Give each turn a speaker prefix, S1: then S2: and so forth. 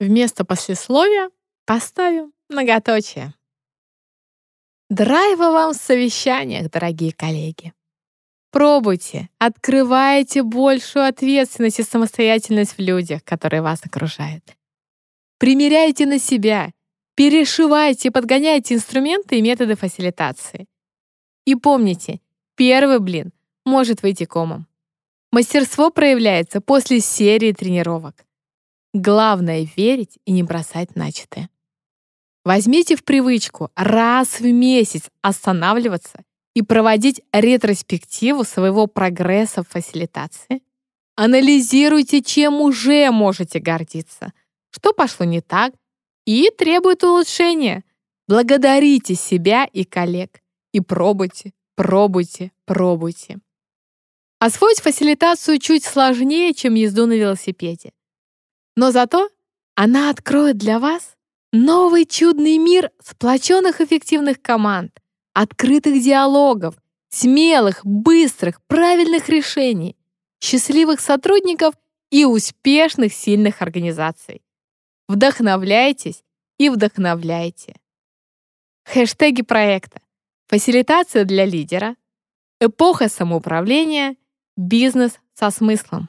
S1: Вместо послесловия поставим многоточие. Драйва вам в совещаниях, дорогие коллеги. Пробуйте, открывайте большую ответственность и самостоятельность в людях, которые вас окружают. Примеряйте на себя, перешивайте, подгоняйте инструменты и методы фасилитации. И помните, первый блин может выйти комом. Мастерство проявляется после серии тренировок. Главное — верить и не бросать начатое. Возьмите в привычку раз в месяц останавливаться и проводить ретроспективу своего прогресса в фасилитации. Анализируйте, чем уже можете гордиться, что пошло не так и требует улучшения. Благодарите себя и коллег и пробуйте, пробуйте, пробуйте. Освоить фасилитацию чуть сложнее, чем езду на велосипеде. Но зато она откроет для вас новый чудный мир сплоченных эффективных команд, открытых диалогов, смелых, быстрых, правильных решений, счастливых сотрудников и успешных, сильных организаций. Вдохновляйтесь и вдохновляйте. Хэштеги проекта. Фасилитация для лидера. Эпоха самоуправления. Бизнес со смыслом.